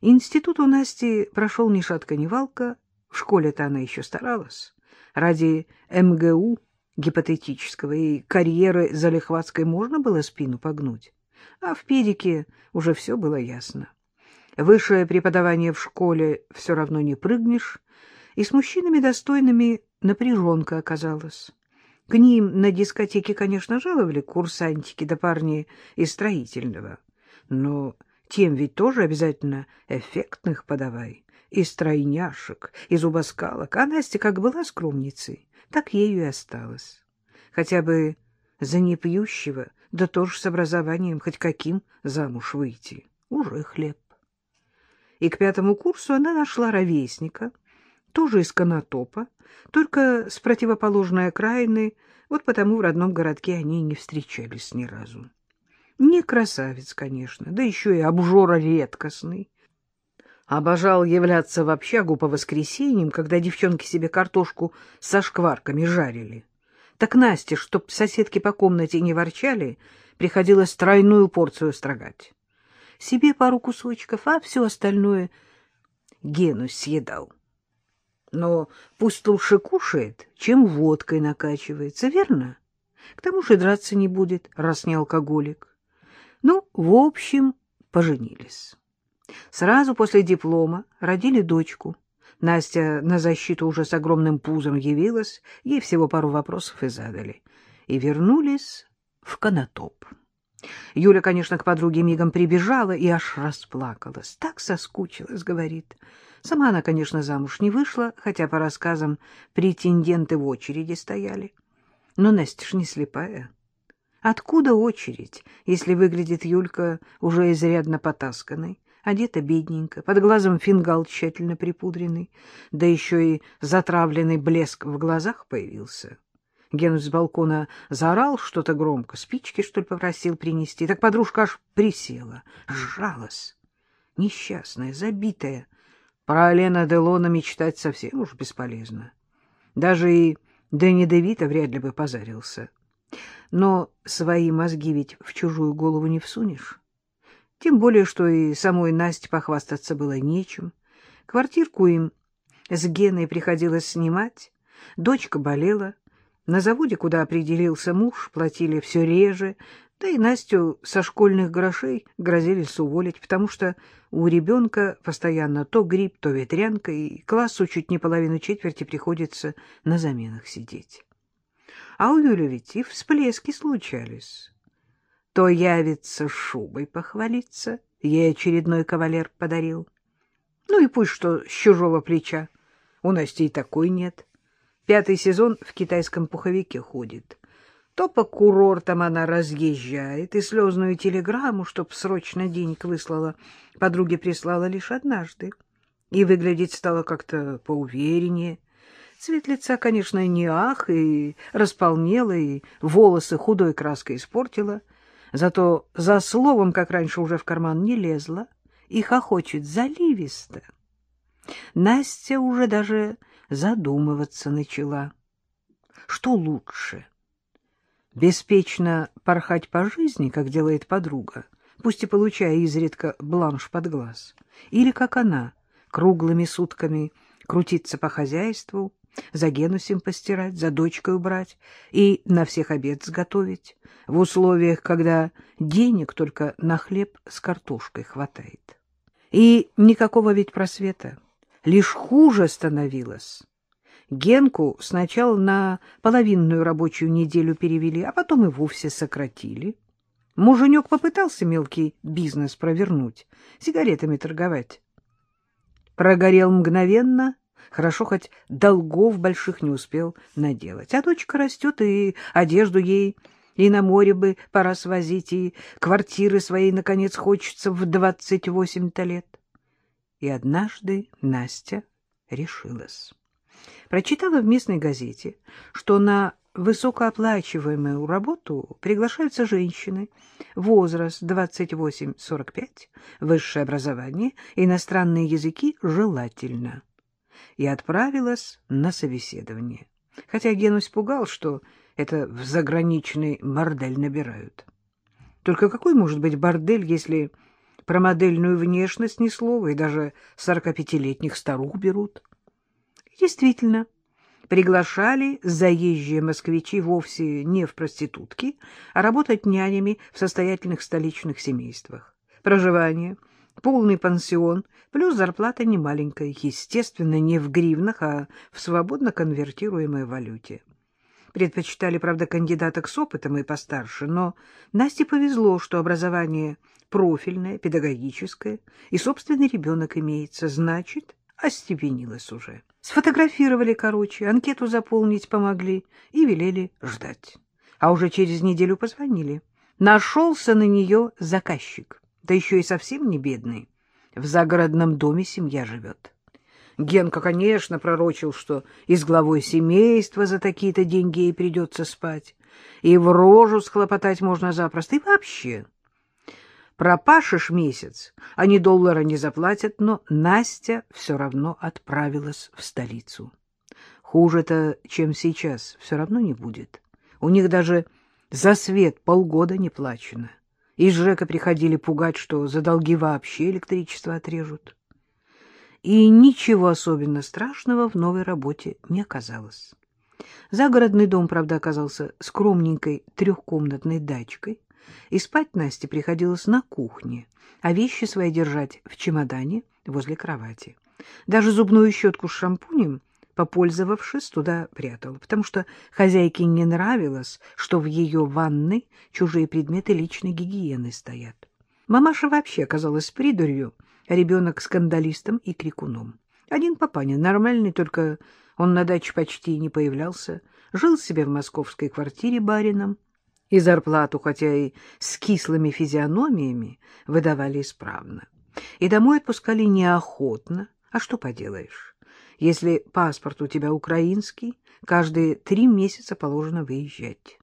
Институт у Насти прошел ни шатка, ни валка. В школе-то она еще старалась. Ради МГУ гипотетического и карьеры залихватской можно было спину погнуть. А в педике уже все было ясно. Высшее преподавание в школе все равно не прыгнешь, и с мужчинами достойными напряженка оказалась. К ним на дискотеке, конечно, жаловали курсантики да парни из строительного, но тем ведь тоже обязательно эффектных подавай, из стройняшек, из зубоскалок, а Настя как была скромницей, так ею и осталась. Хотя бы за непьющего, да тоже с образованием хоть каким замуж выйти, уже хлеб. И к пятому курсу она нашла ровесника — тоже из Конотопа, только с противоположной окраины, вот потому в родном городке они не встречались ни разу. Не красавец, конечно, да еще и обжора редкостный. Обожал являться в общагу по воскресеньям, когда девчонки себе картошку со шкварками жарили. Так Насте, чтоб соседки по комнате не ворчали, приходилось тройную порцию строгать. Себе пару кусочков, а все остальное Гену съедал. Но пусть лучше кушает, чем водкой накачивается, верно? К тому же драться не будет, раз не алкоголик. Ну, в общем, поженились. Сразу после диплома родили дочку. Настя на защиту уже с огромным пузом явилась, ей всего пару вопросов и задали. И вернулись в Конотоп. Юля, конечно, к подруге мигом прибежала и аж расплакалась. Так соскучилась, говорит. Сама она, конечно, замуж не вышла, хотя по рассказам претенденты в очереди стояли. Но Настя ж не слепая. Откуда очередь, если выглядит Юлька уже изрядно потасканной, одета бедненько, под глазом фингал тщательно припудренный, да еще и затравленный блеск в глазах появился? Генус с балкона заорал что-то громко, спички, что ли, попросил принести. Так подружка аж присела, сжалась. Несчастная, забитая. Про Алена Делона мечтать совсем уж бесполезно. Даже и Дэнни Девита вряд ли бы позарился. Но свои мозги ведь в чужую голову не всунешь. Тем более, что и самой Насте похвастаться было нечем. Квартирку им с Геной приходилось снимать, дочка болела, на заводе, куда определился муж, платили все реже, да и Настю со школьных грошей грозились уволить, потому что у ребенка постоянно то грипп, то ветрянка, и классу чуть не половину четверти приходится на заменах сидеть. А у Юли ведь и всплески случались. То явится шубой похвалиться, ей очередной кавалер подарил. Ну и пусть что с чужого плеча, у Насти и такой нет. Пятый сезон в китайском пуховике ходит. То по курортам она разъезжает, и слезную телеграмму, чтоб срочно денег выслала, подруге прислала лишь однажды. И выглядеть стало как-то поувереннее. Цвет лица, конечно, не ах, и располнела, и волосы худой краской испортила. Зато за словом, как раньше, уже в карман не лезла и хохочет заливисто. Настя уже даже задумываться начала. Что лучше? Беспечно порхать по жизни, как делает подруга, пусть и получая изредка бланш под глаз, или как она, круглыми сутками крутиться по хозяйству, за Генусем постирать, за дочкой убрать и на всех обед сготовить, в условиях, когда денег только на хлеб с картошкой хватает. И никакого ведь просвета лишь хуже становилось. Генку сначала на половинную рабочую неделю перевели, а потом и вовсе сократили. Муженек попытался мелкий бизнес провернуть, сигаретами торговать. Прогорел мгновенно, хорошо хоть долгов больших не успел наделать. А дочка растет, и одежду ей и на море бы пора свозить, и квартиры своей, наконец, хочется в двадцать восемь-то лет. И однажды Настя решилась. Прочитала в местной газете, что на высокооплачиваемую работу приглашаются женщины, возраст 28-45, высшее образование, иностранные языки желательно. И отправилась на собеседование. Хотя Гену испугал, что это в заграничный бордель набирают. Только какой может быть бордель, если Про модельную внешность ни слова, и даже сорокапятилетних старух берут. Действительно, приглашали заезжие москвичи вовсе не в проститутки, а работать нянями в состоятельных столичных семействах. Проживание, полный пансион, плюс зарплата немаленькая, естественно, не в гривнах, а в свободно конвертируемой валюте. Предпочитали, правда, кандидаток с опытом и постарше, но Насте повезло, что образование профильное, педагогическое, и собственный ребенок имеется, значит, остепенилась уже. Сфотографировали, короче, анкету заполнить помогли и велели ждать. А уже через неделю позвонили. Нашелся на нее заказчик, да еще и совсем не бедный. В загородном доме семья живет. Генка, конечно, пророчил, что и с главой семейства за такие-то деньги ей придется спать, и в рожу схлопотать можно запросто, и вообще. Пропашешь месяц, они доллара не заплатят, но Настя все равно отправилась в столицу. Хуже-то, чем сейчас, все равно не будет. У них даже за свет полгода не плачено. Из ЖЭКа приходили пугать, что за долги вообще электричество отрежут и ничего особенно страшного в новой работе не оказалось. Загородный дом, правда, оказался скромненькой трехкомнатной дачкой, и спать Насте приходилось на кухне, а вещи свои держать в чемодане возле кровати. Даже зубную щетку с шампунем, попользовавшись, туда прятала, потому что хозяйке не нравилось, что в ее ванной чужие предметы личной гигиены стоят. Мамаша вообще оказалась придурью, ребенок скандалистом и крикуном. Один папаня, нормальный, только он на даче почти не появлялся, жил себе в московской квартире барином, и зарплату, хотя и с кислыми физиономиями, выдавали исправно. И домой отпускали неохотно, а что поделаешь? Если паспорт у тебя украинский, каждые три месяца положено выезжать.